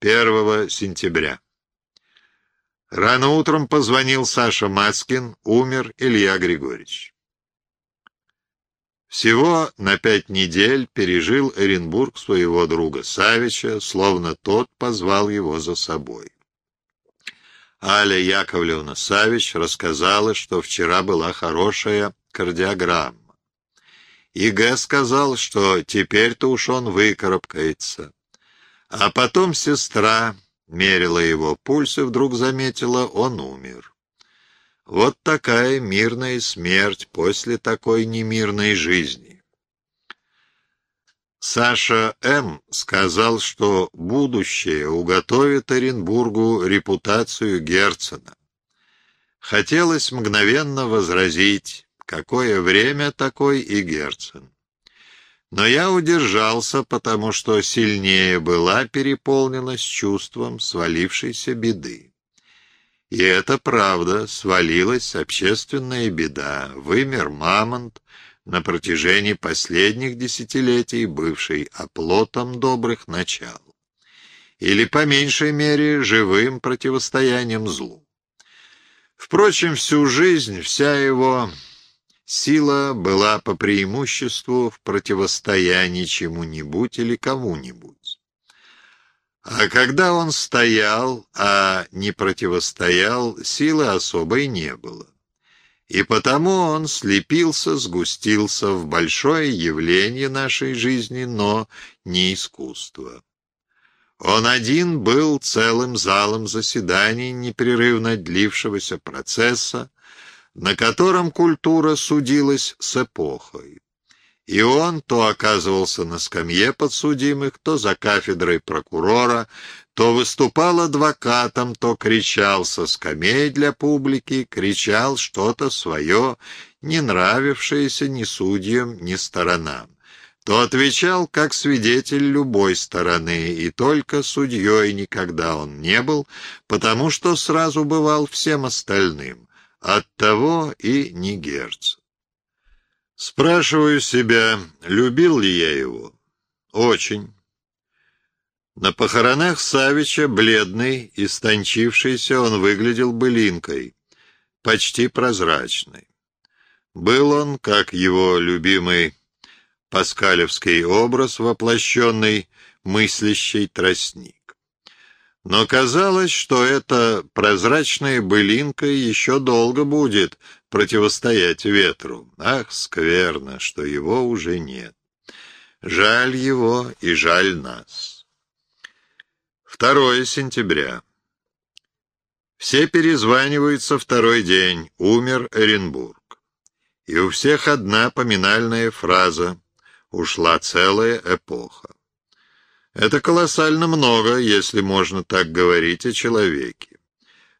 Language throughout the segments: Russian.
1 сентября. Рано утром позвонил Саша Маскин, умер Илья Григорьевич. Всего на пять недель пережил Оренбург своего друга Савича, словно тот позвал его за собой. Аля Яковлевна Савич рассказала, что вчера была хорошая кардиограмма. И Г. сказал, что теперь-то уж он выкарабкается. А потом сестра мерила его пульс и вдруг заметила, он умер. Вот такая мирная смерть после такой немирной жизни. Саша М. сказал, что будущее уготовит Оренбургу репутацию Герцена. Хотелось мгновенно возразить, какое время такой и Герцен. Но я удержался, потому что сильнее была переполнена с чувством свалившейся беды. И это правда, свалилась общественная беда, вымер мамонт, на протяжении последних десятилетий бывший оплотом добрых начал. Или, по меньшей мере, живым противостоянием злу. Впрочем, всю жизнь, вся его Сила была по преимуществу в противостоянии чему-нибудь или кому-нибудь. А когда он стоял, а не противостоял, силы особой не было. И потому он слепился, сгустился в большое явление нашей жизни, но не искусство. Он один был целым залом заседаний непрерывно длившегося процесса, на котором культура судилась с эпохой. И он то оказывался на скамье подсудимых, то за кафедрой прокурора, то выступал адвокатом, то кричал со скамей для публики, кричал что-то свое, не нравившееся ни судьям, ни сторонам то отвечал как свидетель любой стороны, и только судьей никогда он не был, потому что сразу бывал всем остальным. Оттого и не Герц. Спрашиваю себя, любил ли я его? Очень. На похоронах Савича, бледный, истончившийся, он выглядел былинкой, почти прозрачной. Был он, как его любимый паскалевский образ, воплощенный мыслящий тростник. Но казалось, что эта прозрачная былинка еще долго будет противостоять ветру. Ах, скверно, что его уже нет. Жаль его и жаль нас. 2 сентября. Все перезваниваются второй день. Умер Оренбург. И у всех одна поминальная фраза. Ушла целая эпоха. Это колоссально много, если можно так говорить о человеке.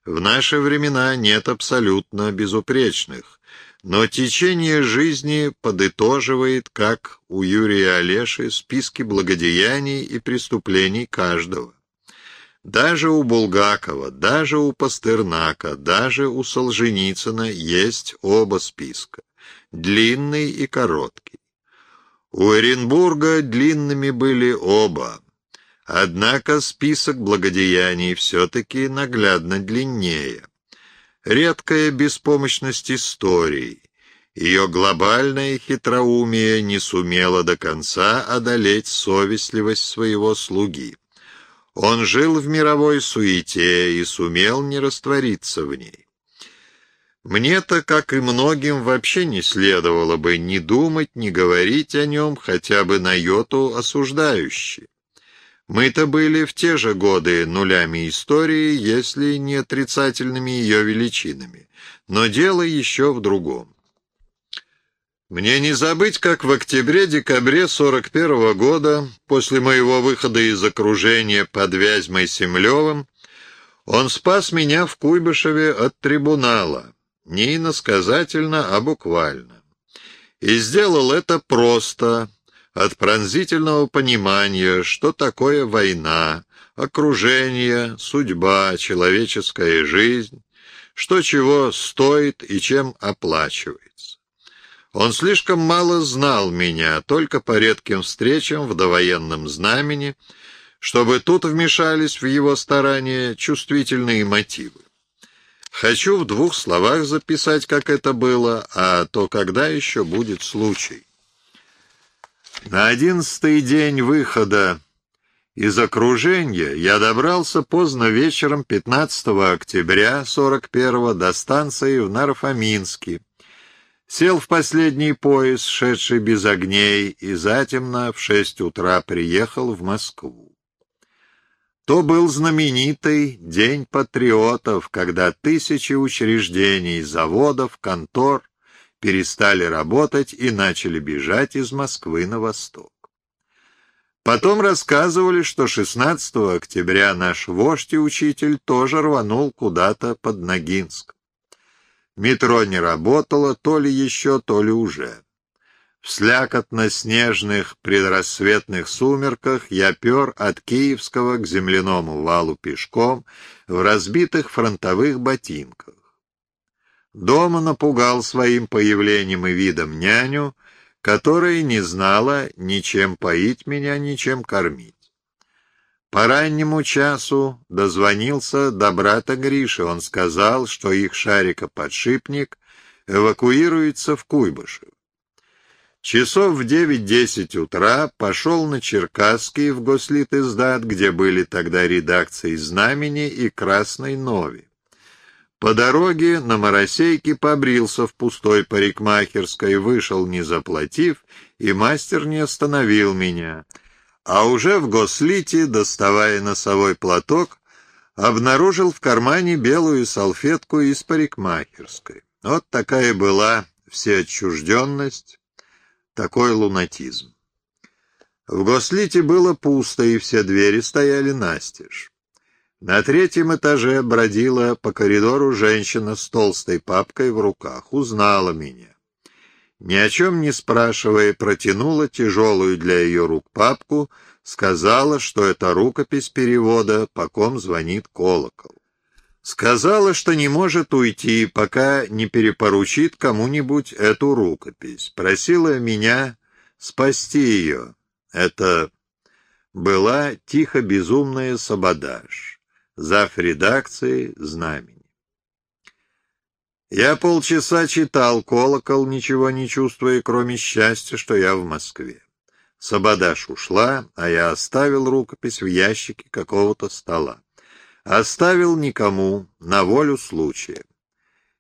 В наши времена нет абсолютно безупречных, но течение жизни подытоживает, как у Юрия Олеши, списки благодеяний и преступлений каждого. Даже у Булгакова, даже у Пастернака, даже у Солженицына есть оба списка — длинный и короткий. У Оренбурга длинными были оба — Однако список благодеяний все-таки наглядно длиннее. Редкая беспомощность истории, ее глобальное хитроумие не сумело до конца одолеть совестливость своего слуги. Он жил в мировой суете и сумел не раствориться в ней. Мне-то, как и многим, вообще не следовало бы ни думать, ни говорить о нем хотя бы на йоту осуждающий. Мы-то были в те же годы нулями истории, если не отрицательными ее величинами. Но дело еще в другом. Мне не забыть, как в октябре-декабре 41 -го года, после моего выхода из окружения под Вязьмой Семлевым, он спас меня в Куйбышеве от трибунала, не иносказательно, а буквально. И сделал это просто, от пронзительного понимания, что такое война, окружение, судьба, человеческая жизнь, что чего стоит и чем оплачивается. Он слишком мало знал меня, только по редким встречам в довоенном знамени, чтобы тут вмешались в его старания чувствительные мотивы. Хочу в двух словах записать, как это было, а то когда еще будет случай. На одиннадцатый день выхода из окружения я добрался поздно вечером 15 октября 41 до станции в Нарфаминске. Сел в последний поезд, шедший без огней, и затемно в шесть утра приехал в Москву. То был знаменитый День патриотов, когда тысячи учреждений, заводов, контор перестали работать и начали бежать из Москвы на восток. Потом рассказывали, что 16 октября наш вождь и учитель тоже рванул куда-то под Ногинск. Метро не работало, то ли еще, то ли уже. В слякотно-снежных предрассветных сумерках я пер от Киевского к земляному валу пешком в разбитых фронтовых ботинках. Дома напугал своим появлением и видом няню, которая не знала ничем поить меня, ничем кормить. По раннему часу дозвонился до брата Гриши. Он сказал, что их шарика-подшипник эвакуируется в Куйбышев. Часов в девять-десять утра пошел на Черкасский в Гослит-издат, где были тогда редакции «Знамени» и «Красной Нови». По дороге на Моросейке побрился в пустой парикмахерской, вышел не заплатив, и мастер не остановил меня. А уже в Гослите, доставая носовой платок, обнаружил в кармане белую салфетку из парикмахерской. Вот такая была всеотчужденность, такой лунатизм. В Гослите было пусто, и все двери стояли настежь. На третьем этаже бродила по коридору женщина с толстой папкой в руках, узнала меня. Ни о чем не спрашивая, протянула тяжелую для ее рук папку, сказала, что это рукопись перевода, по ком звонит колокол. Сказала, что не может уйти, пока не перепоручит кому-нибудь эту рукопись. Просила меня спасти ее. Это была тихо-безумная сабодаж. Зав. редакции «Знамени». Я полчаса читал колокол, ничего не чувствуя, кроме счастья, что я в Москве. Сабодаш ушла, а я оставил рукопись в ящике какого-то стола. Оставил никому, на волю случая.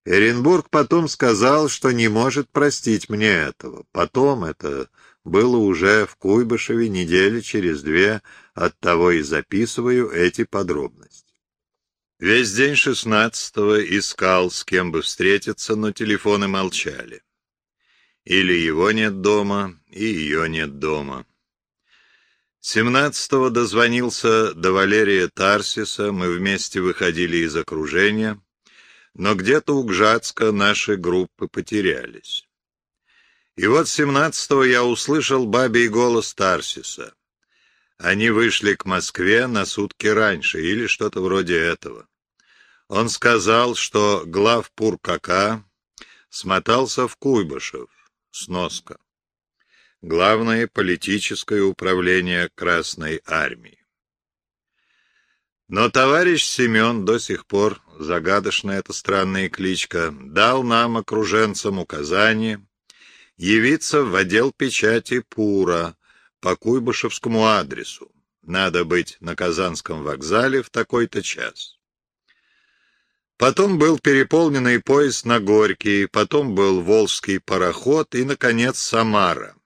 Эренбург потом сказал, что не может простить мне этого. Потом это было уже в Куйбышеве недели через две, оттого и записываю эти подробности. Весь день шестнадцатого искал, с кем бы встретиться, но телефоны молчали. Или его нет дома, и ее нет дома. Семнадцатого дозвонился до Валерия Тарсиса, мы вместе выходили из окружения, но где-то у Гжатска наши группы потерялись. И вот семнадцатого я услышал бабий голос Тарсиса. Они вышли к Москве на сутки раньше, или что-то вроде этого. Он сказал, что глав Пуркака смотался в Куйбышев, сноска главное политическое управление Красной Армии. Но товарищ Семен до сих пор, загадочная эта странная кличка, дал нам, окруженцам, указание явиться в отдел печати Пура по Куйбышевскому адресу. Надо быть на Казанском вокзале в такой-то час. Потом был переполненный поезд на Горький, потом был Волжский пароход и, наконец, Самара.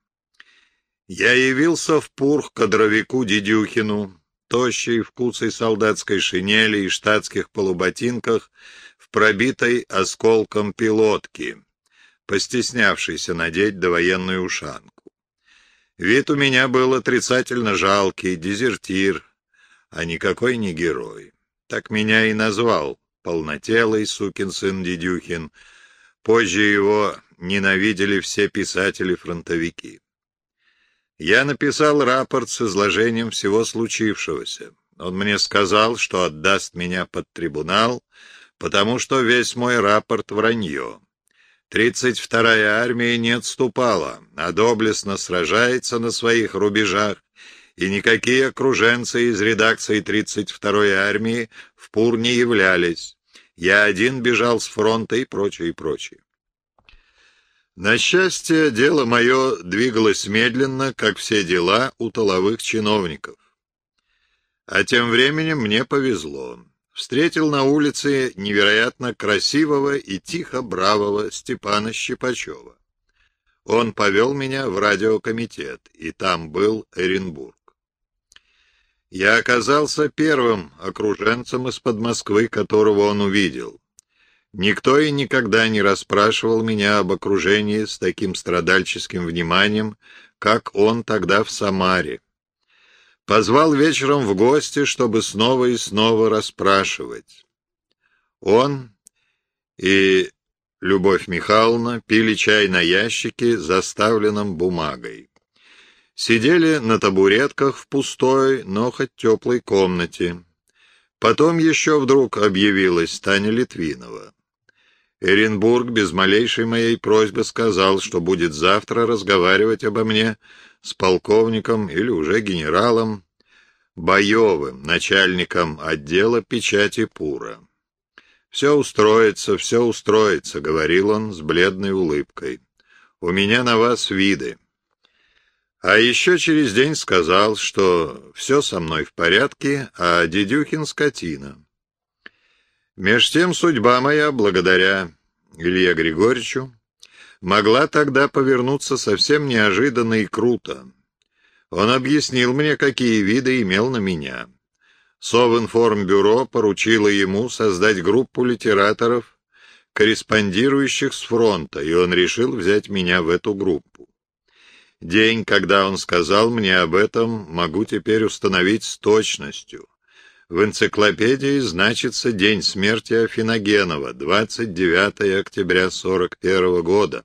Я явился в Пурх кадровику Дедюхину, тощий в куцей солдатской шинели и штатских полуботинках, в пробитой осколком пилотки, постеснявшийся надеть довоенную ушанку. Вид у меня был отрицательно жалкий, дезертир, а никакой не герой. Так меня и назвал полнотелый сукин сын Дедюхин. Позже его ненавидели все писатели-фронтовики. Я написал рапорт с изложением всего случившегося. Он мне сказал, что отдаст меня под трибунал, потому что весь мой рапорт — вранье. Тридцать вторая армия не отступала, а доблестно сражается на своих рубежах, и никакие окруженцы из редакции 32-й армии в Пур не являлись. Я один бежал с фронта и прочее, и прочее. На счастье, дело мое двигалось медленно, как все дела у толовых чиновников. А тем временем мне повезло. Встретил на улице невероятно красивого и тихо бравого Степана Щипачева. Он повел меня в радиокомитет, и там был Эренбург. Я оказался первым окруженцем из-под Москвы, которого он увидел. Никто и никогда не расспрашивал меня об окружении с таким страдальческим вниманием, как он тогда в Самаре. Позвал вечером в гости, чтобы снова и снова расспрашивать. Он и Любовь Михайловна пили чай на ящике, заставленном бумагой. Сидели на табуретках в пустой, но хоть теплой комнате. Потом еще вдруг объявилась Таня Литвинова. Эренбург без малейшей моей просьбы сказал, что будет завтра разговаривать обо мне с полковником или уже генералом Боевым, начальником отдела печати Пура. «Все устроится, все устроится», — говорил он с бледной улыбкой. «У меня на вас виды». А еще через день сказал, что все со мной в порядке, а Дедюхин — скотина. Меж тем судьба моя, благодаря Илье Григорьевичу, могла тогда повернуться совсем неожиданно и круто. Он объяснил мне, какие виды имел на меня. Совинформбюро поручило ему создать группу литераторов, корреспондирующих с фронта, и он решил взять меня в эту группу. День, когда он сказал мне об этом, могу теперь установить с точностью. В энциклопедии значится день смерти Афиногенова, 29 октября 41 года.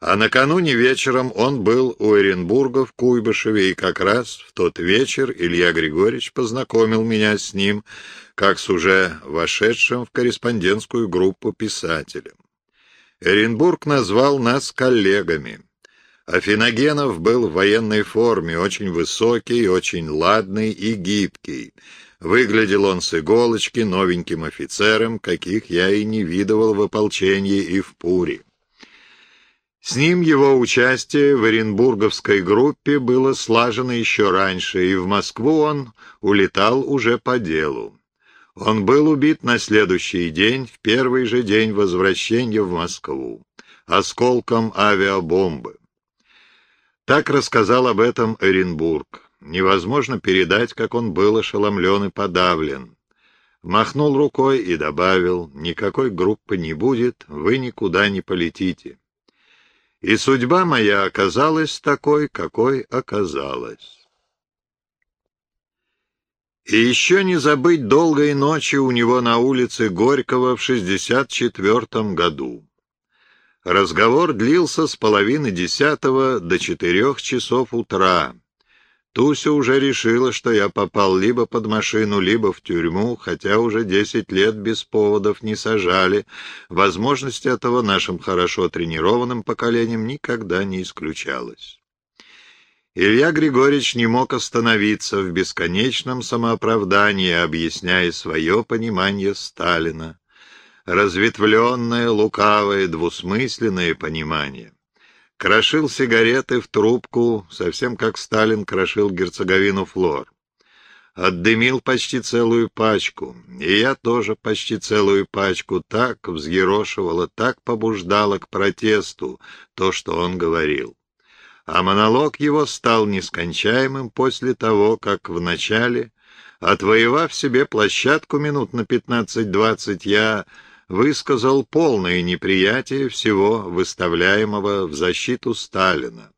А накануне вечером он был у Оренбурга в Куйбышеве, и как раз в тот вечер Илья Григорьевич познакомил меня с ним, как с уже вошедшим в корреспондентскую группу писателем. Оренбург назвал нас коллегами. Афиногенов был в военной форме, очень высокий, очень ладный и гибкий. Выглядел он с иголочки новеньким офицером, каких я и не видывал в ополчении и в Пуре. С ним его участие в Оренбурговской группе было слажено еще раньше, и в Москву он улетал уже по делу. Он был убит на следующий день, в первый же день возвращения в Москву, осколком авиабомбы. Так рассказал об этом Оренбург. Невозможно передать, как он был ошеломлен и подавлен. Махнул рукой и добавил, «Никакой группы не будет, вы никуда не полетите». И судьба моя оказалась такой, какой оказалась. И еще не забыть долгой ночи у него на улице Горького в 64 году. Разговор длился с половины десятого до четырех часов утра. Туся уже решила, что я попал либо под машину, либо в тюрьму, хотя уже десять лет без поводов не сажали. Возможность этого нашим хорошо тренированным поколением никогда не исключалась. Илья Григорьевич не мог остановиться в бесконечном самооправдании, объясняя свое понимание Сталина. Разветвленное, лукавое, двусмысленное понимание крошил сигареты в трубку, совсем как Сталин крошил герцоговину Флор. Отдымил почти целую пачку, и я тоже почти целую пачку так взъерошивала, так побуждала к протесту то, что он говорил. А монолог его стал нескончаемым после того, как вначале, отвоевав себе площадку минут на пятнадцать-двадцать, я высказал полное неприятие всего выставляемого в защиту Сталина.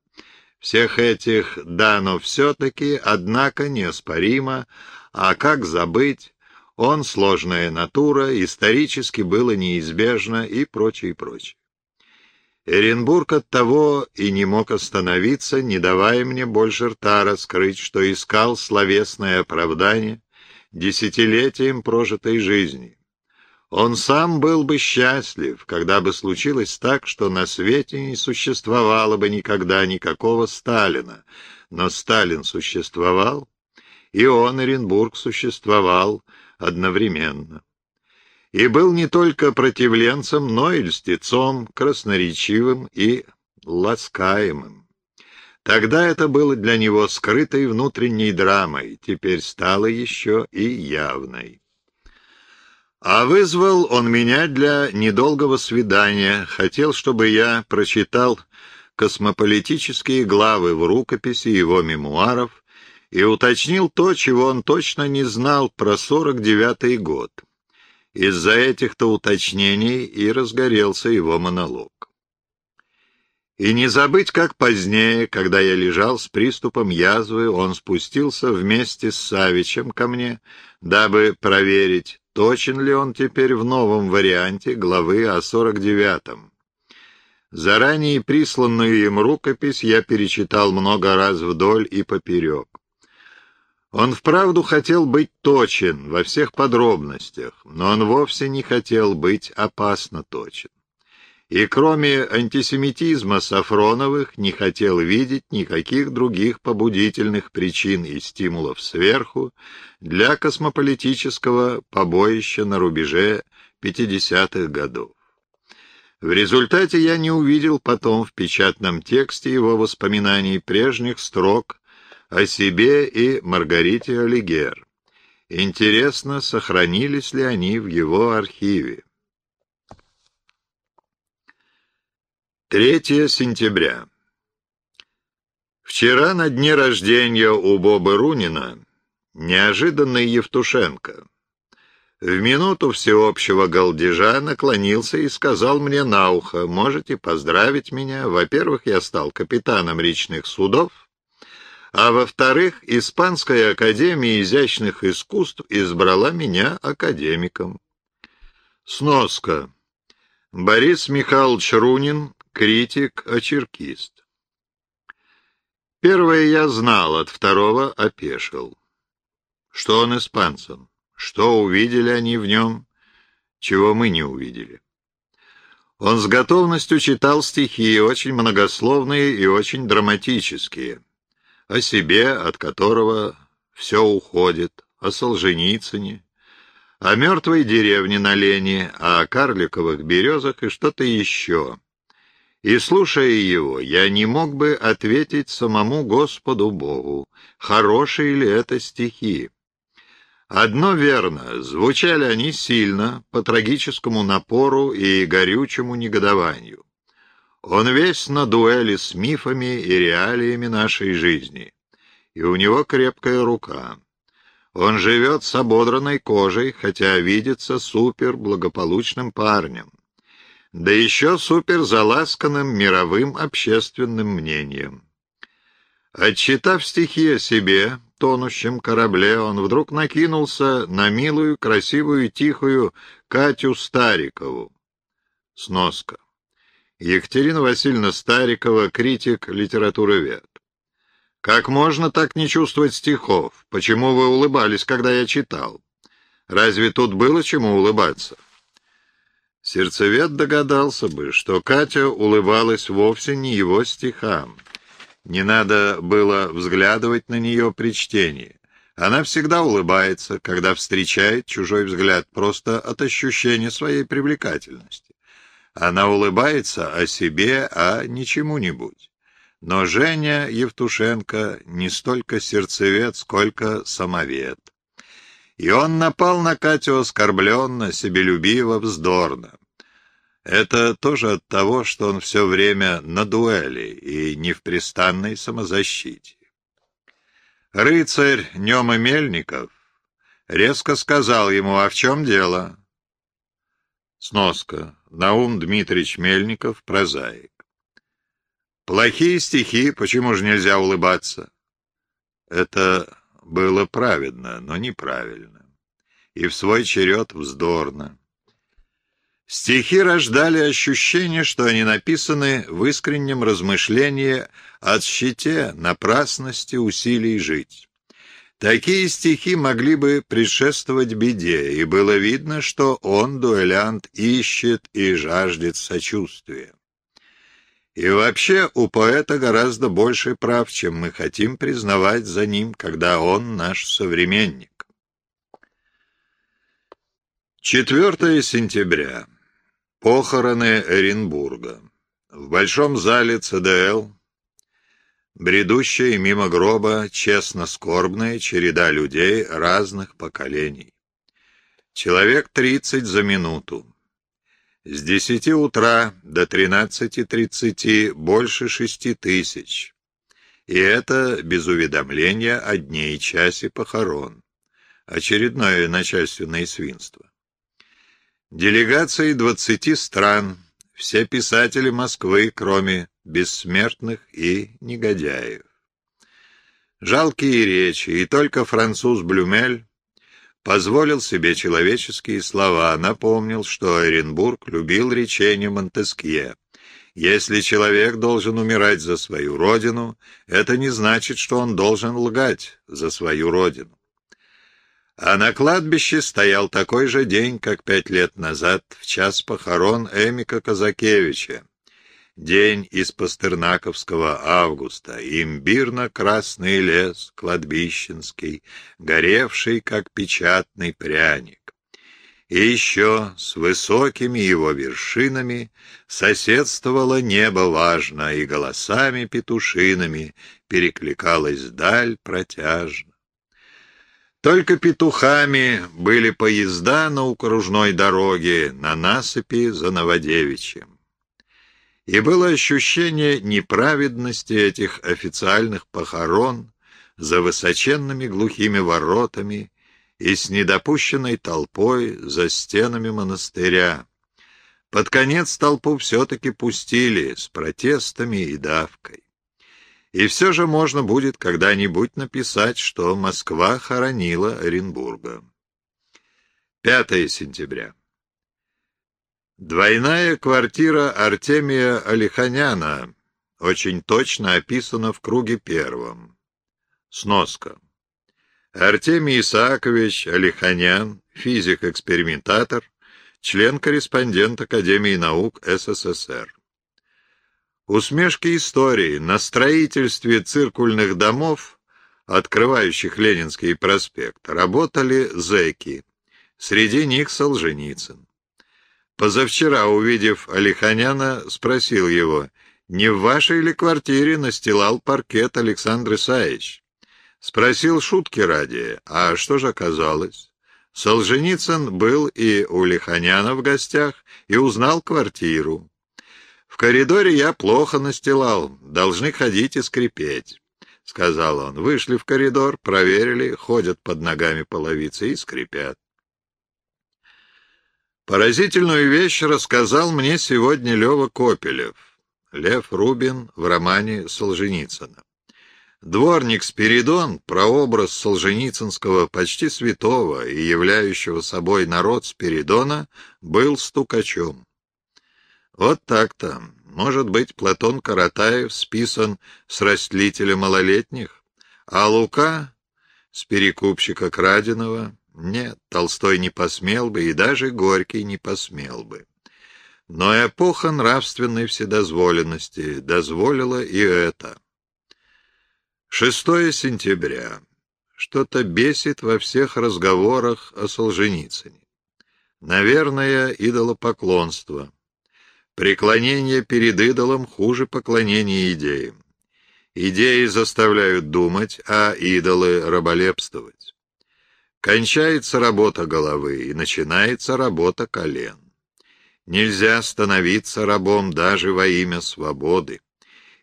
Всех этих «да, но все-таки», однако, неоспоримо, а как забыть, он сложная натура, исторически было неизбежно и прочее, прочее. Эренбург от того и не мог остановиться, не давая мне больше рта раскрыть, что искал словесное оправдание десятилетием прожитой жизни. Он сам был бы счастлив, когда бы случилось так, что на свете не существовало бы никогда никакого Сталина, Но Сталин существовал, и он, Оренбург, существовал одновременно. И был не только противленцем, но и льстецом, красноречивым и ласкаемым. Тогда это было для него скрытой внутренней драмой, теперь стало еще и явной. А вызвал он меня для недолгого свидания, хотел, чтобы я прочитал космополитические главы в рукописи его мемуаров и уточнил то, чего он точно не знал про 49-й год. Из-за этих-то уточнений и разгорелся его монолог. И не забыть, как позднее, когда я лежал с приступом язвы, он спустился вместе с Савичем ко мне, дабы проверить, точен ли он теперь в новом варианте главы о 49-м. Заранее присланную им рукопись я перечитал много раз вдоль и поперек. Он вправду хотел быть точен во всех подробностях, но он вовсе не хотел быть опасно точен. И кроме антисемитизма Сафроновых не хотел видеть никаких других побудительных причин и стимулов сверху для космополитического побоища на рубеже 50-х годов. В результате я не увидел потом в печатном тексте его воспоминаний прежних строк о себе и Маргарите Олигер. Интересно, сохранились ли они в его архиве. 3 сентября. Вчера на дне рождения у Бобы Рунина неожиданный Евтушенко в минуту всеобщего галдежа наклонился и сказал мне на ухо, «Можете поздравить меня. Во-первых, я стал капитаном речных судов, а во-вторых, Испанская академия изящных искусств избрала меня академиком». Сноска. Борис Михайлович Рунин, критик-очеркист. Первое я знал, от второго опешил. Что он испанцем? Что увидели они в нем, чего мы не увидели? Он с готовностью читал стихи, очень многословные и очень драматические, о себе, от которого все уходит, о Солженицыне, о мертвой деревне на Лене, о карликовых березах и что-то еще. И, слушая его, я не мог бы ответить самому Господу Богу, хорошие ли это стихи. Одно верно, звучали они сильно, по трагическому напору и горючему негодованию. Он весь на дуэли с мифами и реалиями нашей жизни, и у него крепкая рука. Он живет с ободранной кожей, хотя видится супер благополучным парнем, да еще супер заласканным мировым общественным мнением. Отчитав стихи о себе, тонущем корабле, он вдруг накинулся на милую, красивую, тихую Катю Старикову. Сноска. Екатерина Васильевна Старикова, критик, литературовед. «Как можно так не чувствовать стихов? Почему вы улыбались, когда я читал? Разве тут было чему улыбаться?» Сердцевед догадался бы, что Катя улыбалась вовсе не его стихам. Не надо было взглядывать на нее при чтении. Она всегда улыбается, когда встречает чужой взгляд, просто от ощущения своей привлекательности. Она улыбается о себе, а не чему-нибудь. Но Женя Евтушенко не столько сердцевед, сколько самовед. И он напал на Катю оскорбленно, себелюбиво, вздорно. Это тоже от того, что он все время на дуэли и не в пристанной самозащите. Рыцарь Нема Мельников резко сказал ему, а в чем дело? Сноска. Наум Дмитриевич Мельников, прозаик. Плохие стихи, почему же нельзя улыбаться? Это было праведно, но неправильно. И в свой черед вздорно. Стихи рождали ощущение, что они написаны в искреннем размышлении о щите, напрасности усилий жить. Такие стихи могли бы предшествовать беде, и было видно, что он, дуэлянт, ищет и жаждет сочувствия. И вообще у поэта гораздо больше прав, чем мы хотим признавать за ним, когда он наш современник. 4 сентября. Похороны Оренбурга. В большом зале ЦДЛ, бредущая мимо гроба честно-скорбная череда людей разных поколений. Человек тридцать за минуту. С десяти утра до тринадцати тридцати больше шести тысяч. И это без уведомления о дне и часе похорон. Очередное начальственное свинство. Делегации двадцати стран, все писатели Москвы, кроме бессмертных и негодяев. Жалкие речи, и только француз Блюмель позволил себе человеческие слова, напомнил, что Оренбург любил речение Монтескье. Если человек должен умирать за свою родину, это не значит, что он должен лгать за свою родину. А на кладбище стоял такой же день, как пять лет назад, в час похорон Эмика Казакевича. День из пастернаковского августа, имбирно-красный лес, кладбищенский, горевший, как печатный пряник. И еще с высокими его вершинами соседствовало небо важно, и голосами петушиными перекликалась даль протяжно. Только петухами были поезда на окружной дороге, на насыпи за Новодевичьем. И было ощущение неправедности этих официальных похорон за высоченными глухими воротами и с недопущенной толпой за стенами монастыря. Под конец толпу все-таки пустили с протестами и давкой. И все же можно будет когда-нибудь написать, что Москва хоронила Оренбурга. 5 сентября. Двойная квартира Артемия Алиханяна очень точно описана в круге первом. Сноска. Артемий Исаакович Алиханян, физик-экспериментатор, член-корреспондент Академии наук СССР. Усмешки истории на строительстве циркульных домов, открывающих Ленинский проспект, работали зэки, среди них Солженицын. Позавчера, увидев Алиханяна, спросил его, не в вашей ли квартире настилал паркет Александр Исаевич? Спросил шутки ради, а что же оказалось? Солженицын был и у Лиханяна в гостях и узнал квартиру. В коридоре я плохо настилал, должны ходить и скрипеть. — сказал он. Вышли в коридор, проверили, ходят под ногами половицы и скрипят. Поразительную вещь рассказал мне сегодня Лева Копелев, Лев Рубин в романе Солженицына. Дворник Спиридон, прообраз Солженицынского почти святого и являющего собой народ Спиридона, был стукачом. Вот так-то. Может быть, Платон Каратаев списан с растлителя малолетних, а Лука с перекупщика краденого? Нет, Толстой не посмел бы, и даже Горький не посмел бы. Но эпоха нравственной вседозволенности дозволила и это. 6 сентября. Что-то бесит во всех разговорах о Солженицыне. Наверное, идолопоклонство. Преклонение перед идолом хуже поклонения идеям. Идеи заставляют думать, а идолы — раболепствовать. Кончается работа головы, и начинается работа колен. Нельзя становиться рабом даже во имя свободы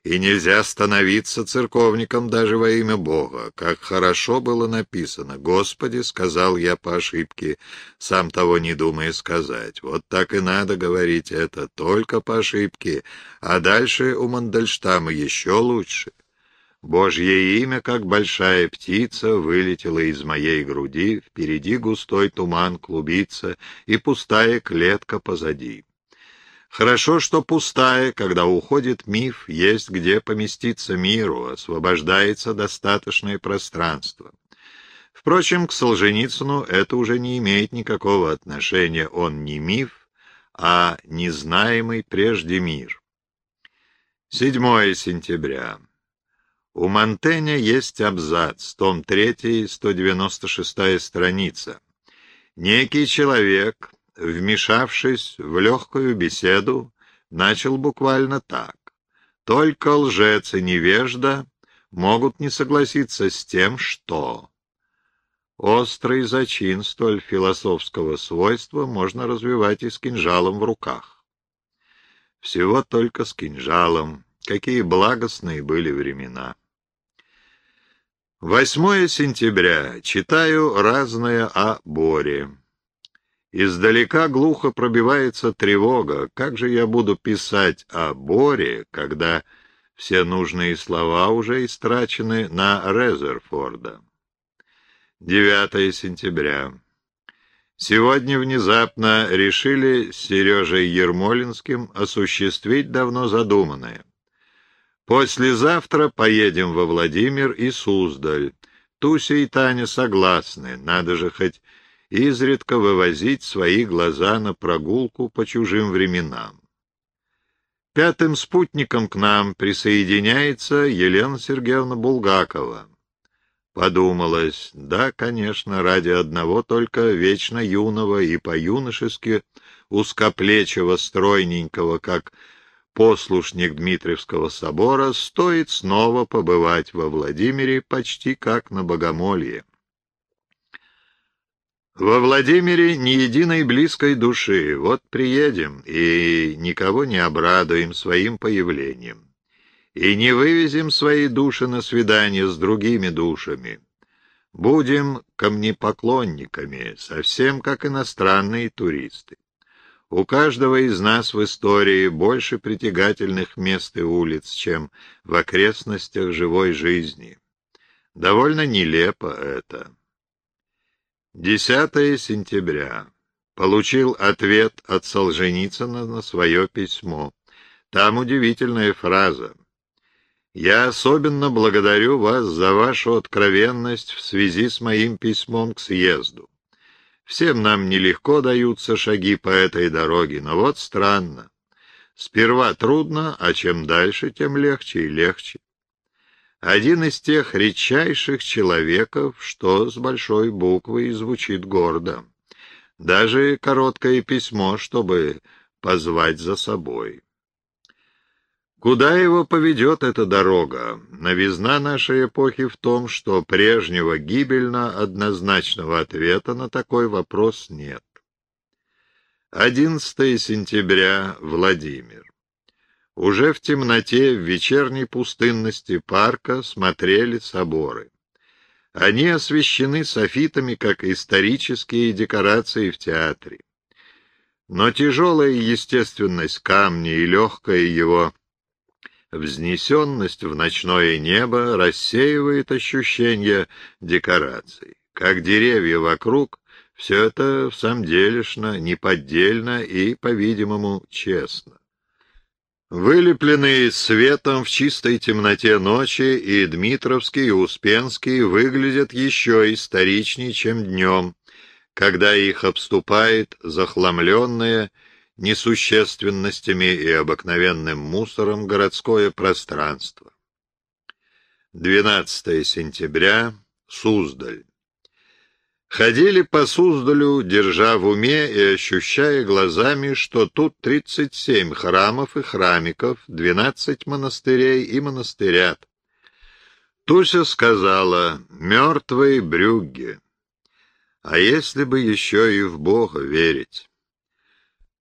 и нельзя становиться церковником даже во имя Бога. Как хорошо было написано, «Господи, сказал я по ошибке, сам того не думая сказать». Вот так и надо говорить это, только по ошибке, а дальше у Мандельштама еще лучше. Божье имя, как большая птица, вылетело из моей груди, впереди густой туман клубится и пустая клетка позади. Хорошо, что пустая, когда уходит миф, есть где поместиться миру, освобождается достаточное пространство. Впрочем, к Солженицыну это уже не имеет никакого отношения, он не миф, а незнаемый прежде мир. 7 сентября. У Монтэня есть абзац, том 3, 196 страница. Некий человек, вмешавшись в легкую беседу, начал буквально так. Только лжец и невежда могут не согласиться с тем, что... Острый зачин столь философского свойства можно развивать и с кинжалом в руках. Всего только с кинжалом. Какие благостные были времена. 8 сентября. Читаю разное о Боре. Издалека глухо пробивается тревога. Как же я буду писать о Боре, когда все нужные слова уже истрачены на Резерфорда? 9 сентября. Сегодня внезапно решили с Сережей Ермолинским осуществить давно задуманное. Послезавтра поедем во Владимир и Суздаль. Туся и Таня согласны, надо же хоть изредка вывозить свои глаза на прогулку по чужим временам. Пятым спутником к нам присоединяется Елена Сергеевна Булгакова. Подумалось, да, конечно, ради одного только вечно юного и по-юношески узкоплечего, стройненького, как послушник Дмитриевского собора, стоит снова побывать во Владимире почти как на Богомолье. Во Владимире ни единой близкой души, вот приедем и никого не обрадуем своим появлением и не вывезем свои души на свидание с другими душами. Будем камнепоклонниками, совсем как иностранные туристы. У каждого из нас в истории больше притягательных мест и улиц, чем в окрестностях живой жизни. Довольно нелепо это. 10 сентября. Получил ответ от Солженицына на свое письмо. Там удивительная фраза. Я особенно благодарю вас за вашу откровенность в связи с моим письмом к съезду. Всем нам нелегко даются шаги по этой дороге, но вот странно. Сперва трудно, а чем дальше, тем легче и легче. Один из тех редчайших человеков, что с большой буквы звучит гордо. Даже короткое письмо, чтобы позвать за собой. Куда его поведет эта дорога? Новизна нашей эпохи в том, что прежнего гибельно однозначного ответа на такой вопрос нет. 11 сентября, Владимир. Уже в темноте, в вечерней пустынности парка смотрели соборы. Они освещены софитами, как исторические декорации в театре. Но тяжелая естественность камня и легкая его взнесенность в ночное небо рассеивает ощущение декораций. Как деревья вокруг, все это в самом делешно, неподдельно и, по-видимому, честно. Вылепленные светом в чистой темноте ночи и Дмитровский, и Успенский выглядят еще историчнее, чем днем, когда их обступает захламленное несущественностями и обыкновенным мусором городское пространство. 12 сентября. Суздаль. Ходили по Суздалю, держа в уме и ощущая глазами, что тут 37 храмов и храмиков, 12 монастырей и монастырят. Туся сказала «мертвые брюгге». А если бы еще и в Бога верить?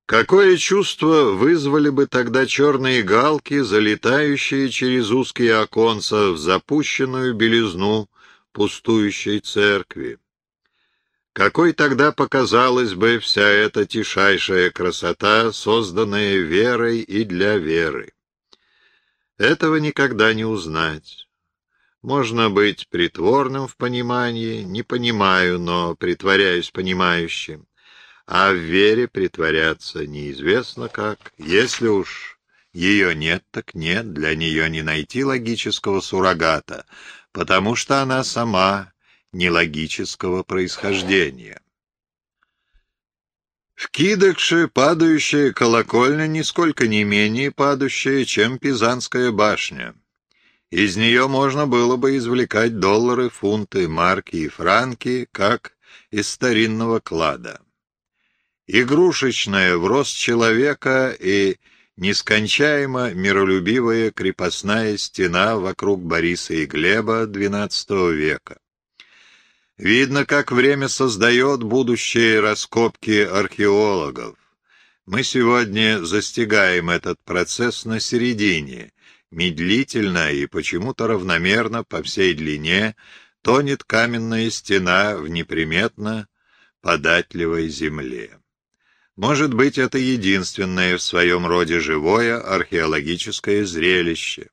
Какое чувство вызвали бы тогда черные галки, залетающие через узкие оконца в запущенную белизну пустующей церкви? Какой тогда показалась бы вся эта тишайшая красота, созданная верой и для веры? Этого никогда не узнать. Можно быть притворным в понимании, не понимаю, но притворяюсь понимающим а в вере притворяться неизвестно как. Если уж ее нет, так нет, для нее не найти логического суррогата, потому что она сама нелогического происхождения. В Кидокше падающая колокольня нисколько не менее падающая, чем Пизанская башня. Из нее можно было бы извлекать доллары, фунты, марки и франки, как из старинного клада. Игрушечная в рост человека и нескончаемо миролюбивая крепостная стена вокруг Бориса и Глеба XII века. Видно, как время создает будущие раскопки археологов. Мы сегодня застигаем этот процесс на середине, медлительно и почему-то равномерно по всей длине тонет каменная стена в неприметно податливой земле. Может быть, это единственное в своем роде живое археологическое зрелище.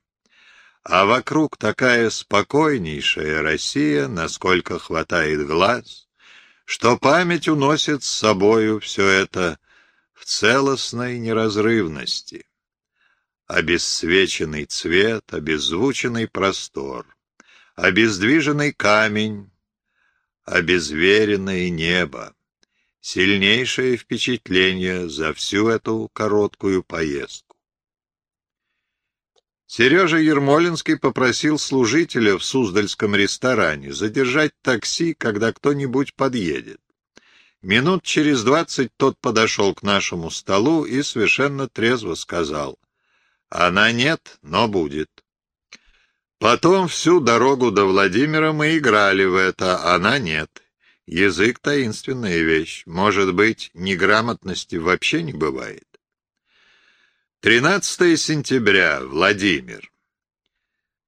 А вокруг такая спокойнейшая Россия, насколько хватает глаз, что память уносит с собою все это в целостной неразрывности обесцвеченный цвет, обеззвученный простор, обездвиженный камень, обезверенное небо. Сильнейшее впечатление за всю эту короткую поездку. Сережа Ермолинский попросил служителя в Суздальском ресторане задержать такси, когда кто-нибудь подъедет. Минут через двадцать тот подошел к нашему столу и совершенно трезво сказал она нет, но будет. Потом всю дорогу до Владимира мы играли в это, она нет. Язык — таинственная вещь. Может быть, неграмотности вообще не бывает. 13 сентября. Владимир.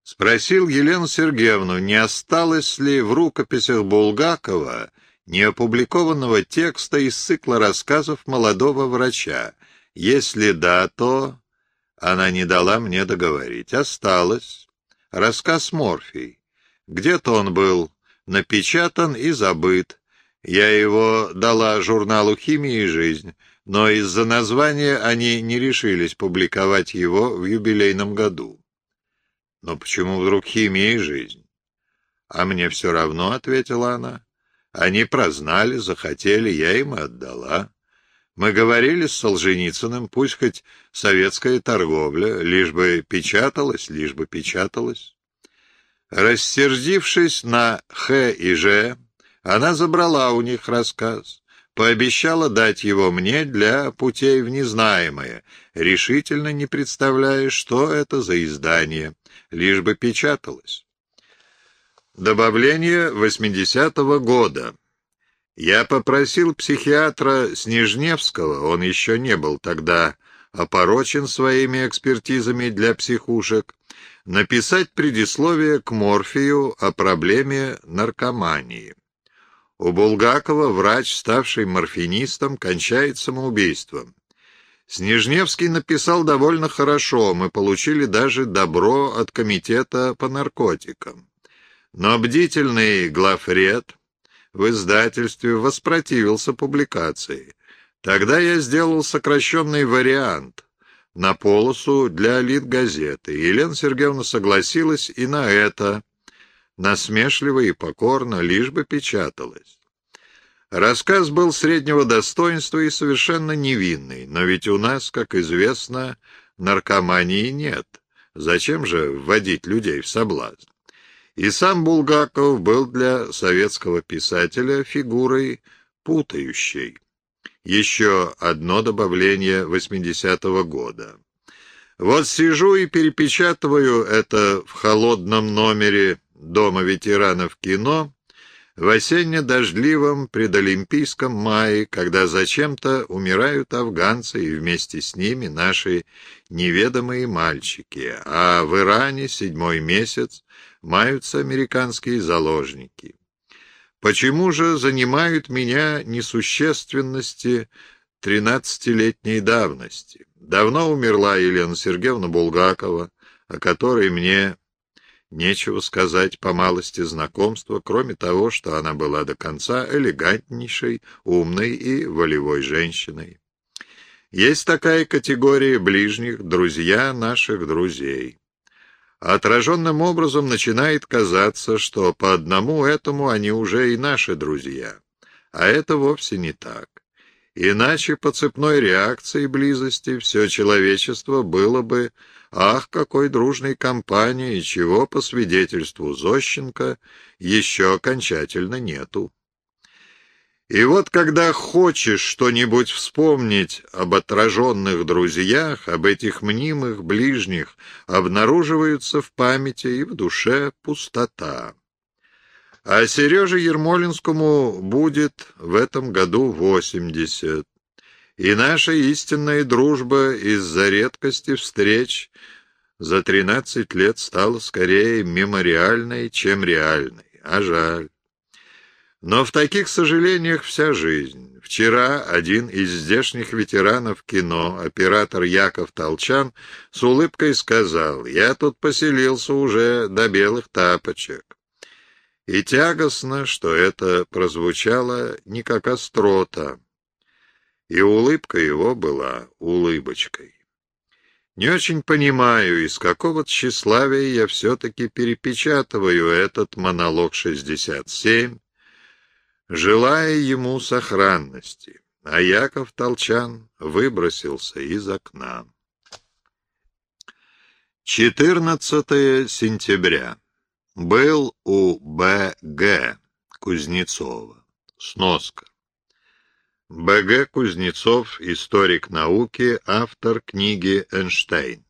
Спросил Елену Сергеевну, не осталось ли в рукописях Булгакова неопубликованного текста из цикла рассказов молодого врача. Если да, то она не дала мне договорить. Осталось. Рассказ Морфий. Где-то он был напечатан и забыт. Я его дала журналу «Химия и жизнь», но из-за названия они не решились публиковать его в юбилейном году. Но почему вдруг «Химия и жизнь»? А мне все равно, — ответила она. Они прознали, захотели, я им и отдала. Мы говорили с Солженицыным, пусть хоть советская торговля, лишь бы печаталась, лишь бы печаталась. Рассердившись на Х и Ж, она забрала у них рассказ, пообещала дать его мне для путей в незнаемое, решительно не представляя, что это за издание, лишь бы печаталось. Добавление 80-го года. Я попросил психиатра Снежневского, он еще не был тогда опорочен своими экспертизами для психушек, написать предисловие к Морфию о проблеме наркомании. У Булгакова врач, ставший морфинистом, кончает самоубийством. Снежневский написал довольно хорошо, мы получили даже добро от комитета по наркотикам. Но бдительный главред в издательстве воспротивился публикации. Тогда я сделал сокращенный вариант на полосу для Литгазеты. Елена Сергеевна согласилась и на это, насмешливо и покорно, лишь бы печаталось. Рассказ был среднего достоинства и совершенно невинный, но ведь у нас, как известно, наркомании нет. Зачем же вводить людей в соблазн? И сам Булгаков был для советского писателя фигурой путающей. Еще одно добавление 80-го года. Вот сижу и перепечатываю это в холодном номере Дома ветеранов кино в осенне-дождливом предолимпийском мае, когда зачем-то умирают афганцы и вместе с ними наши неведомые мальчики, а в Иране седьмой месяц маются американские заложники. Почему же занимают меня несущественности тринадцатилетней давности? Давно умерла Елена Сергеевна Булгакова, о которой мне нечего сказать по малости знакомства, кроме того, что она была до конца элегантнейшей, умной и волевой женщиной. Есть такая категория ближних, друзья наших друзей. Отраженным образом начинает казаться, что по одному этому они уже и наши друзья. А это вовсе не так. Иначе по цепной реакции близости все человечество было бы, ах, какой дружной компании, чего, по свидетельству Зощенко, еще окончательно нету. И вот когда хочешь что-нибудь вспомнить об отраженных друзьях, об этих мнимых ближних, обнаруживаются в памяти и в душе пустота. А Сереже Ермолинскому будет в этом году восемьдесят. И наша истинная дружба из-за редкости встреч за тринадцать лет стала скорее мемориальной, чем реальной. А жаль. Но в таких сожалениях вся жизнь. Вчера один из здешних ветеранов кино, оператор Яков Толчан, с улыбкой сказал, «Я тут поселился уже до белых тапочек». И тягостно, что это прозвучало не как острота, и улыбка его была улыбочкой. Не очень понимаю, из какого тщеславия я все-таки перепечатываю этот монолог 67, желая ему сохранности, а Яков Толчан выбросился из окна. 14 сентября. Был у Б.Г. Кузнецова. Сноска. Б.Г. Кузнецов, историк науки, автор книги «Эйнштейн».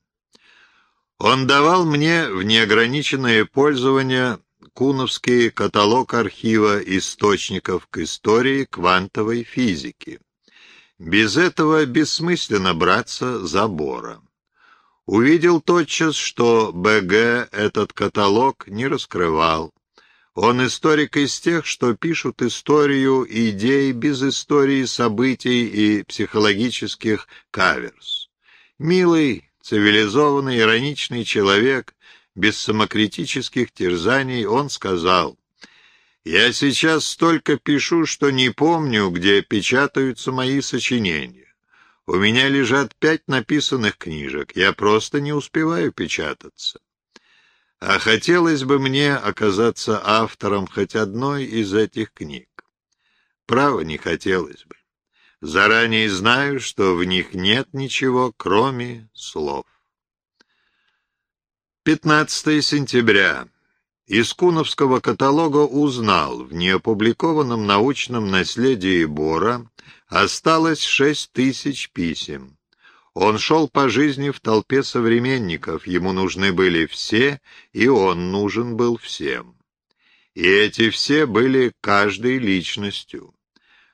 Он давал мне в неограниченное пользование Куновский каталог архива источников к истории квантовой физики. Без этого бессмысленно браться за Бора. Увидел тотчас, что БГ этот каталог не раскрывал. Он историк из тех, что пишут историю идей без истории событий и психологических каверс. Милый, цивилизованный, ироничный человек, без самокритических терзаний, он сказал, «Я сейчас столько пишу, что не помню, где печатаются мои сочинения. У меня лежат пять написанных книжек, я просто не успеваю печататься. А хотелось бы мне оказаться автором хоть одной из этих книг. Право не хотелось бы. Заранее знаю, что в них нет ничего, кроме слов. 15 сентября. Из Куновского каталога узнал, в неопубликованном научном наследии Бора осталось шесть тысяч писем. Он шел по жизни в толпе современников, ему нужны были все, и он нужен был всем. И эти все были каждой личностью.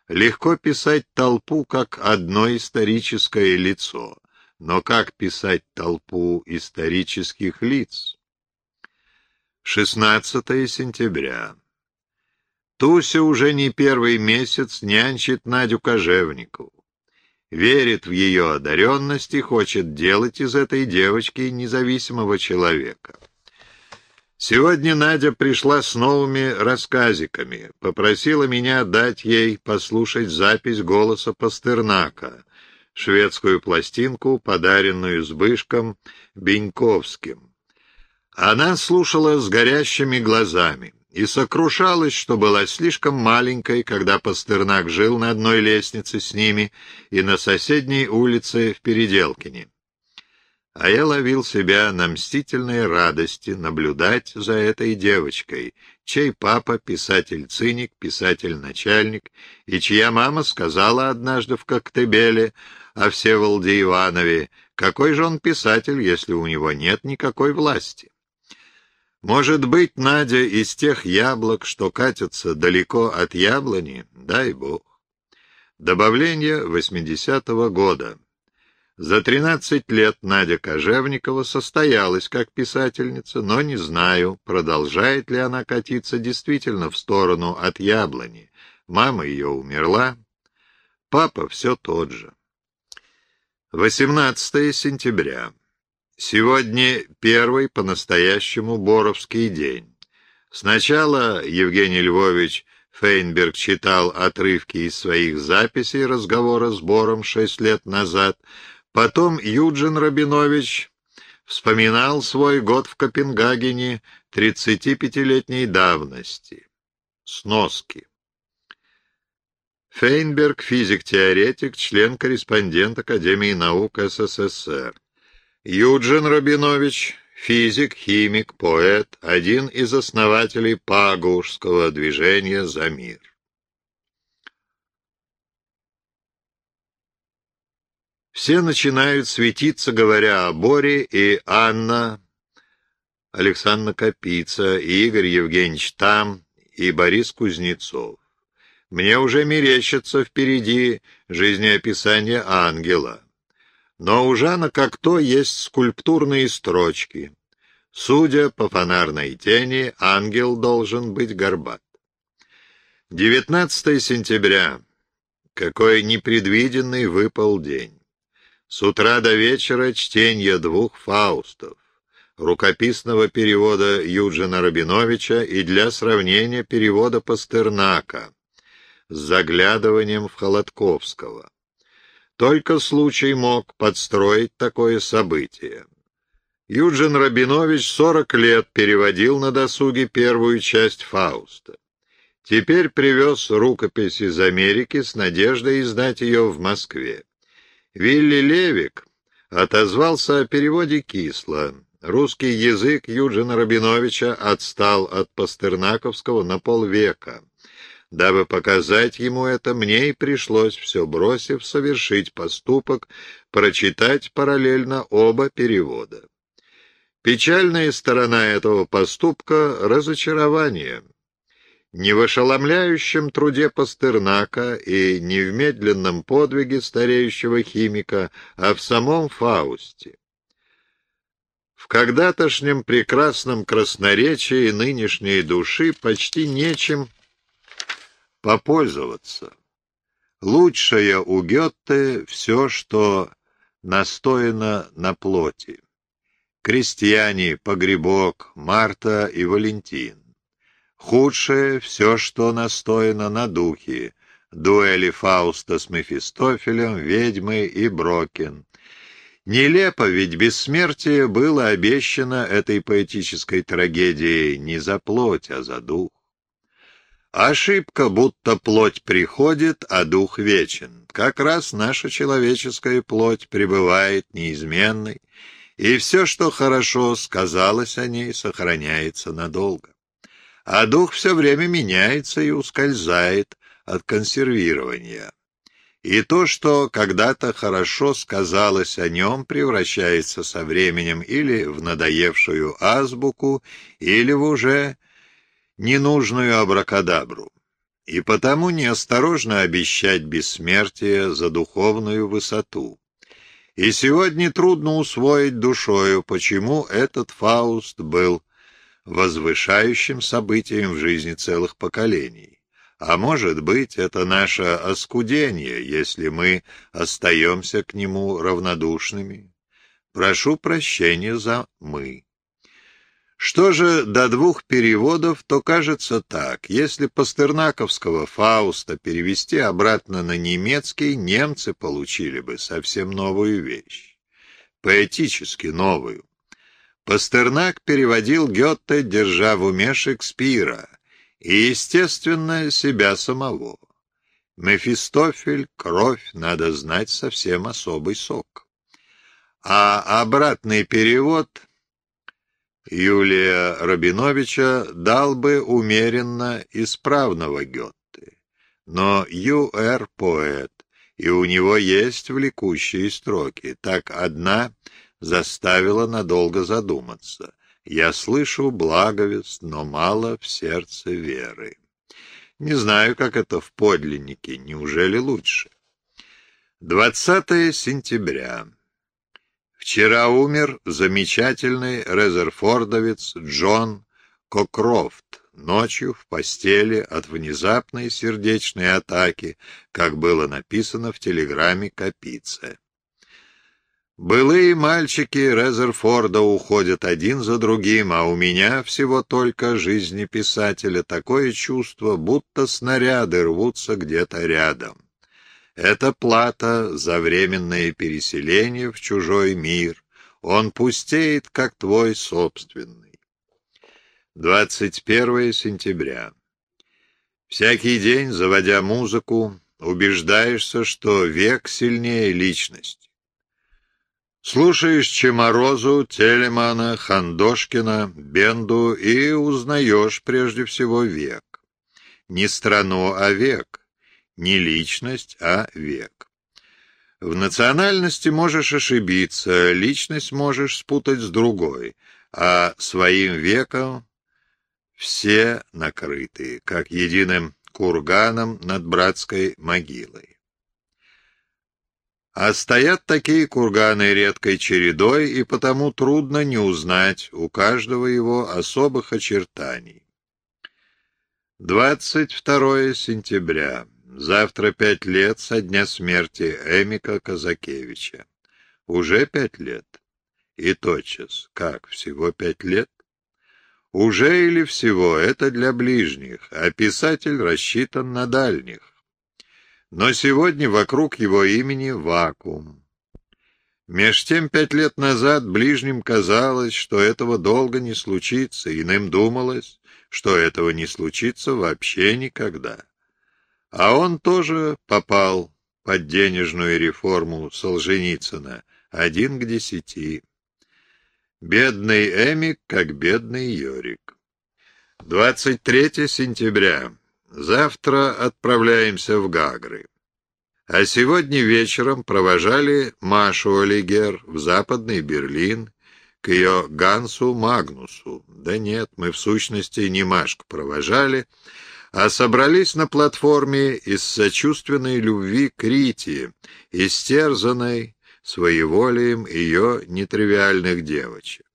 Легко писать толпу как одно историческое лицо. Но как писать толпу исторических лиц? 16 сентября. Туся уже не первый месяц нянчит Надю Кожевникову. Верит в ее одаренность и хочет делать из этой девочки независимого человека. Сегодня Надя пришла с новыми рассказиками, попросила меня дать ей послушать запись голоса Пастернака, шведскую пластинку, подаренную Збышком Беньковским. Она слушала с горящими глазами и сокрушалась, что была слишком маленькой, когда Пастернак жил на одной лестнице с ними и на соседней улице в Переделкине. А я ловил себя на мстительной радости наблюдать за этой девочкой, чей папа писатель-циник, писатель-начальник, и чья мама сказала однажды в Коктебеле о Всеволоде Иванове, какой же он писатель, если у него нет никакой власти. Может быть, Надя из тех яблок, что катятся далеко от яблони, дай бог. Добавление 80-го года. За 13 лет Надя Кожевникова состоялась как писательница, но не знаю, продолжает ли она катиться действительно в сторону от яблони. Мама ее умерла, папа все тот же. 18 сентября. Сегодня первый по-настоящему Боровский день. Сначала Евгений Львович Фейнберг читал отрывки из своих записей разговора с Бором шесть лет назад, потом Юджин Рабинович вспоминал свой год в Копенгагене 35-летней давности. Сноски. Фейнберг, физик-теоретик, член-корреспондент Академии наук СССР. Юджин Рабинович, физик, химик, поэт, один из основателей Пагушского движения «За мир». Все начинают светиться, говоря о Боре, и Анна, Александр Капица, и Игорь Евгеньевич Там, и Борис Кузнецов. Мне уже мерещится впереди жизнеописание ангела. Но у Жана Кокто есть скульптурные строчки. Судя по фонарной тени, ангел должен быть горбат. 19 сентября. Какой непредвиденный выпал день. С утра до вечера чтение двух фаустов, рукописного перевода Юджина Рабиновича и для сравнения перевода Пастернака с заглядыванием в Холодковского. Только случай мог подстроить такое событие. Юджин Рабинович сорок лет переводил на досуге первую часть «Фауста». Теперь привез рукопись из Америки с надеждой издать ее в Москве. Вилли Левик отозвался о переводе кисло. Русский язык Юджина Рабиновича отстал от пастернаковского на полвека. Дабы показать ему это, мне и пришлось, все бросив, совершить поступок, прочитать параллельно оба перевода. Печальная сторона этого поступка — разочарование. Не в ошеломляющем труде Пастернака и не в медленном подвиге стареющего химика, а в самом Фаусте. В когда-тошнем прекрасном красноречии нынешней души почти нечем попользоваться. Лучшее у Гетте все, что настояно на плоти. Крестьяне, погребок, Марта и Валентин. Худшее — все, что настояно на духе, дуэли Фауста с Мефистофелем, ведьмы и Брокин. Нелепо, ведь бессмертие было обещано этой поэтической трагедией не за плоть, а за дух. Ошибка, будто плоть приходит, а дух вечен. Как раз наша человеческая плоть пребывает неизменной, и все, что хорошо сказалось о ней, сохраняется надолго а дух все время меняется и ускользает от консервирования. И то, что когда-то хорошо сказалось о нем, превращается со временем или в надоевшую азбуку, или в уже ненужную абракадабру. И потому неосторожно обещать бессмертие за духовную высоту. И сегодня трудно усвоить душою, почему этот Фауст был возвышающим событием в жизни целых поколений. А может быть, это наше оскудение, если мы остаемся к нему равнодушными. Прошу прощения за «мы». Что же до двух переводов, то кажется так. Если пастернаковского Фауста перевести обратно на немецкий, немцы получили бы совсем новую вещь. Поэтически новую. Пастернак переводил Гетте, держа в уме Шекспира, и, естественно, себя самого. Мефистофель, кровь, надо знать, совсем особый сок. А обратный перевод Юлия Рабиновича дал бы умеренно исправного Гетте. Но Ю.Р. поэт, и у него есть влекущие строки. Так одна заставила надолго задуматься. Я слышу благовест, но мало в сердце веры. Не знаю, как это в подлиннике, неужели лучше? 20 сентября. Вчера умер замечательный резерфордовец Джон Кокрофт, ночью в постели от внезапной сердечной атаки, как было написано в телеграмме Капице. Былые мальчики Резерфорда уходят один за другим, а у меня всего только жизни писателя такое чувство, будто снаряды рвутся где-то рядом. Это плата за временное переселение в чужой мир. Он пустеет, как твой собственный. 21 сентября. Всякий день, заводя музыку, убеждаешься, что век сильнее личности. Слушаешь Чеморозу, Телемана, Хандошкина, Бенду и узнаешь прежде всего век. Не страну, а век. Не личность, а век. В национальности можешь ошибиться, личность можешь спутать с другой, а своим веком все накрыты, как единым курганом над братской могилой. А стоят такие курганы редкой чередой, и потому трудно не узнать у каждого его особых очертаний. 22 сентября. Завтра пять лет со дня смерти Эмика Казакевича. Уже пять лет. И тотчас. Как, всего пять лет? Уже или всего, это для ближних, а писатель рассчитан на дальних. Но сегодня вокруг его имени вакуум. Меж тем пять лет назад ближним казалось, что этого долго не случится, иным думалось, что этого не случится вообще никогда. А он тоже попал под денежную реформу Солженицына, один к десяти. Бедный Эмик, как бедный Йорик. 23 сентября. Завтра отправляемся в Гагры. А сегодня вечером провожали Машу Олигер в Западный Берлин к ее Гансу Магнусу. Да нет, мы в сущности не Машку провожали, а собрались на платформе из сочувственной любви к Рите, истерзанной своеволием ее нетривиальных девочек.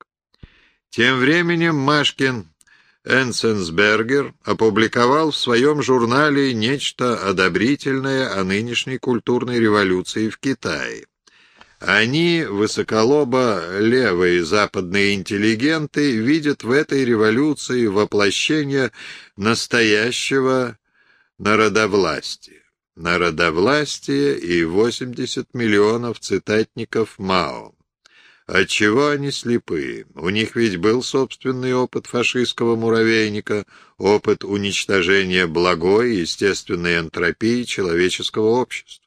Тем временем Машкин Энсенсбергер опубликовал в своем журнале нечто одобрительное о нынешней культурной революции в Китае. Они, высоколобо левые западные интеллигенты, видят в этой революции воплощение настоящего народовластия. Народовластие и 80 миллионов цитатников Мао. Отчего они слепые? У них ведь был собственный опыт фашистского муравейника, опыт уничтожения благой естественной энтропии человеческого общества.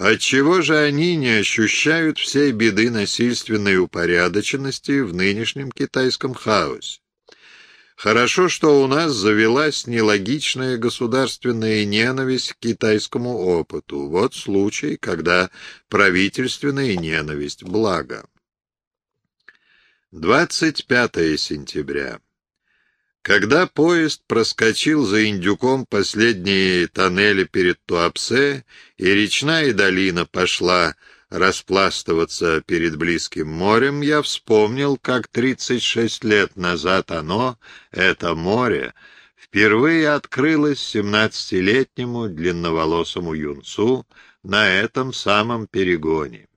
Отчего же они не ощущают всей беды насильственной упорядоченности в нынешнем китайском хаосе? Хорошо, что у нас завелась нелогичная государственная ненависть к китайскому опыту. Вот случай, когда правительственная ненависть – благо. 25 сентября. Когда поезд проскочил за Индюком последние тоннели перед Туапсе, и речная долина пошла распластываться перед близким морем, я вспомнил, как 36 лет назад оно, это море, впервые открылось семнадцатилетнему длинноволосому юнцу на этом самом перегоне.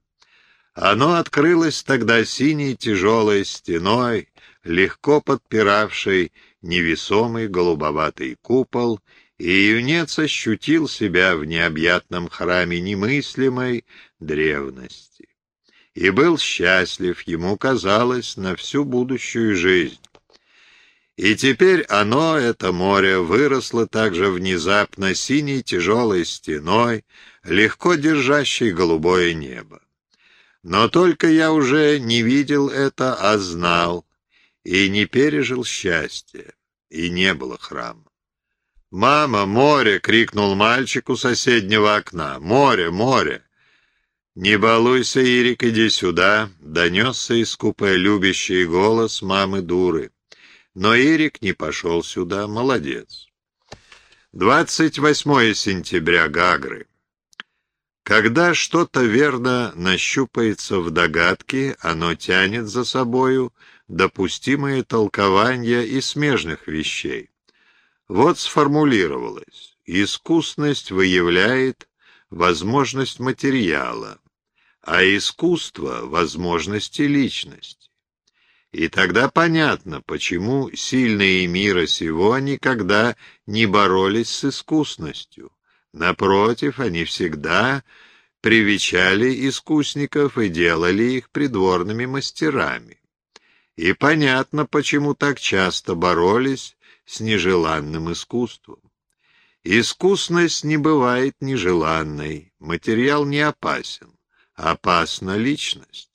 Оно открылось тогда синей тяжелой стеной, легко подпиравшей невесомый голубоватый купол, и юнец ощутил себя в необъятном храме немыслимой древности. И был счастлив, ему казалось, на всю будущую жизнь. И теперь оно, это море, выросло также внезапно синей тяжелой стеной, легко держащей голубое небо. Но только я уже не видел это, а знал, и не пережил счастья, и не было храма. «Мама, море!» — крикнул мальчик у соседнего окна. «Море, море!» «Не балуйся, Ирик, иди сюда!» — донесся из купе любящий голос мамы дуры. Но Ирик не пошел сюда, молодец. 28 сентября, Гагры. Когда что-то верно нащупается в догадке, оно тянет за собою допустимые толкования и смежных вещей. Вот сформулировалось. Искусность выявляет возможность материала, а искусство — возможности личности. И тогда понятно, почему сильные мира сего никогда не боролись с искусностью. Напротив, они всегда привечали искусников и делали их придворными мастерами. И понятно, почему так часто боролись с нежеланным искусством. Искусность не бывает нежеланной, материал не опасен, опасна личность.